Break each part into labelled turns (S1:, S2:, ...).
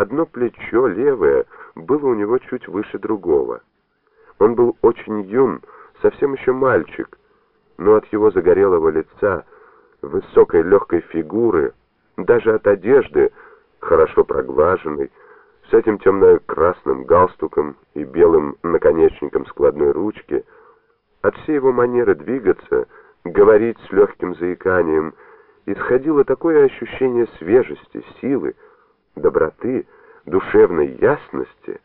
S1: Одно плечо, левое, было у него чуть выше другого. Он был очень юн, совсем еще мальчик, но от его загорелого лица, высокой легкой фигуры, даже от одежды, хорошо проглаженной, с этим темно-красным галстуком и белым наконечником складной ручки, от всей его манеры двигаться, говорить с легким заиканием, исходило такое ощущение свежести, силы, доброты, душевной ясности,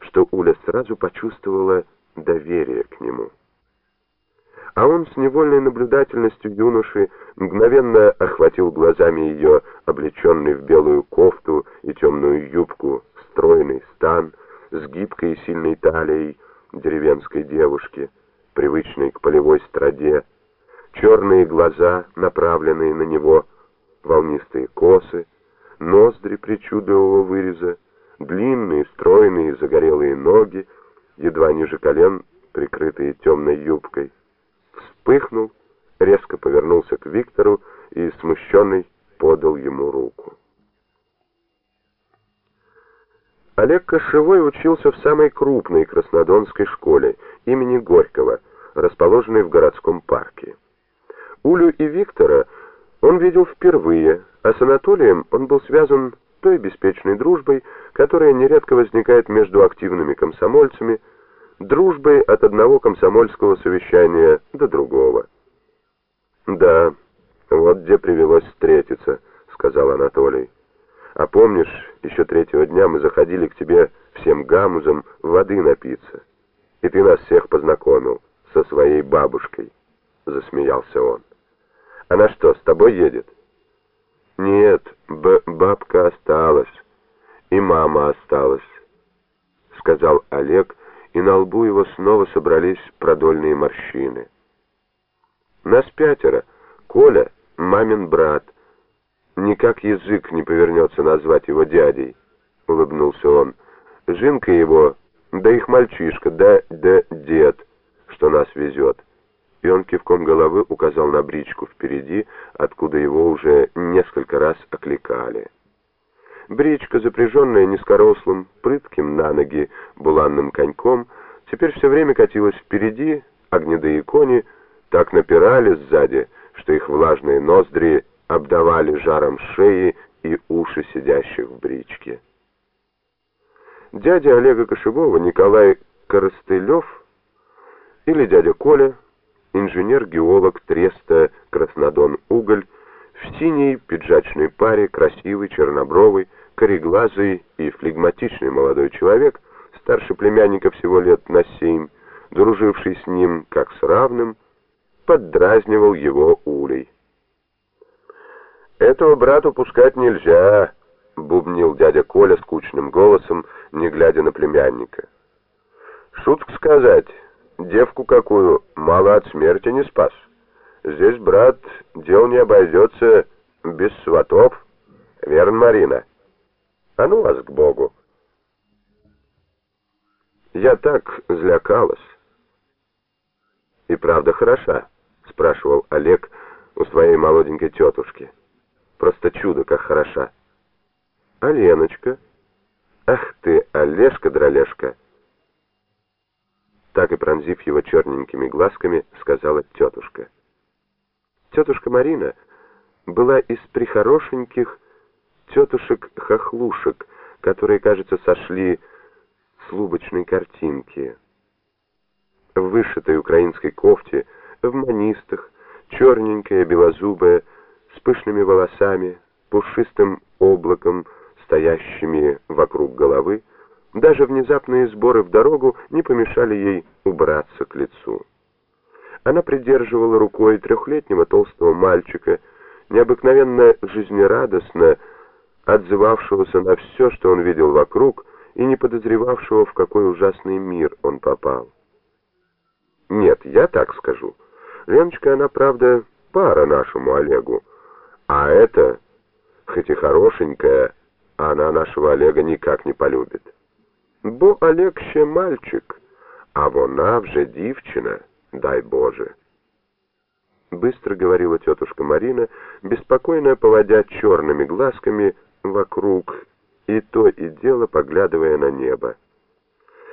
S1: что Уля сразу почувствовала доверие к нему. А он с невольной наблюдательностью юноши мгновенно охватил глазами ее облеченный в белую кофту и темную юбку стройный стан с гибкой и сильной талией деревенской девушки, привычной к полевой страде, черные глаза, направленные на него, волнистые косы, ноздри причудливого выреза, длинные, стройные, загорелые ноги, едва ниже колен, прикрытые темной юбкой. Вспыхнул, резко повернулся к Виктору и, смущенный, подал ему руку. Олег Кошевой учился в самой крупной краснодонской школе имени Горького, расположенной в городском парке. Улю и Виктора он видел впервые, а с Анатолием он был связан той беспечной дружбой, которая нередко возникает между активными комсомольцами, дружбой от одного комсомольского совещания до другого. «Да, вот где привелось встретиться», — сказал Анатолий. «А помнишь, еще третьего дня мы заходили к тебе всем гамузом воды напиться, и ты нас всех познакомил со своей бабушкой», — засмеялся он. Она что, с тобой едет? Нет, б бабка осталась. И мама осталась, сказал Олег, и на лбу его снова собрались продольные морщины. Нас пятеро. Коля, мамин брат. Никак язык не повернется назвать его дядей, улыбнулся он. Жинка его, да их мальчишка, да, да дед, что нас везет и он кивком головы указал на бричку впереди, откуда его уже несколько раз окликали. Бричка, запряженная низкорослым, прытким на ноги буланным коньком, теперь все время катилась впереди, а гнедые кони так напирали сзади, что их влажные ноздри обдавали жаром шеи и уши сидящих в бричке. Дядя Олега Кошевого, Николай Коростылев или дядя Коля, инженер-геолог Треста Краснодон-Уголь, в синей пиджачной паре, красивый, чернобровый, кореглазый и флегматичный молодой человек, старше племянника всего лет на семь, друживший с ним как с равным, поддразнивал его улей. «Этого брата пускать нельзя», — бубнил дядя Коля скучным голосом, не глядя на племянника. «Шутку сказать». Девку какую мало от смерти не спас. Здесь, брат, дел не обойдется без сватов. Верно, Марина? А ну вас к Богу. Я так злякалась. И правда хороша, спрашивал Олег у своей молоденькой тетушки. Просто чудо, как хороша. А Леночка? Ах ты, Олежка-дролежка! Так и пронзив его черненькими глазками, сказала тетушка. Тетушка Марина была из прихорошеньких тетушек-хохлушек, которые, кажется, сошли с лубочной картинки. В вышитой украинской кофте, в манистах, черненькая, белозубая, с пышными волосами, пушистым облаком, стоящими вокруг головы, даже внезапные сборы в дорогу не помешали ей убраться к лицу. Она придерживала рукой трехлетнего толстого мальчика, необыкновенно жизнерадостно отзывавшегося на все, что он видел вокруг, и не подозревавшего, в какой ужасный мир он попал. Нет, я так скажу. Леночка, она, правда, пара нашему Олегу, а это, хоть и хорошенькая, она нашего Олега никак не полюбит. Бо Олег ще мальчик, а вона вже дівчина, дай Боже. Быстро говорила тетушка Марина, беспокойно поводя черными глазками вокруг и то и дело поглядывая на небо.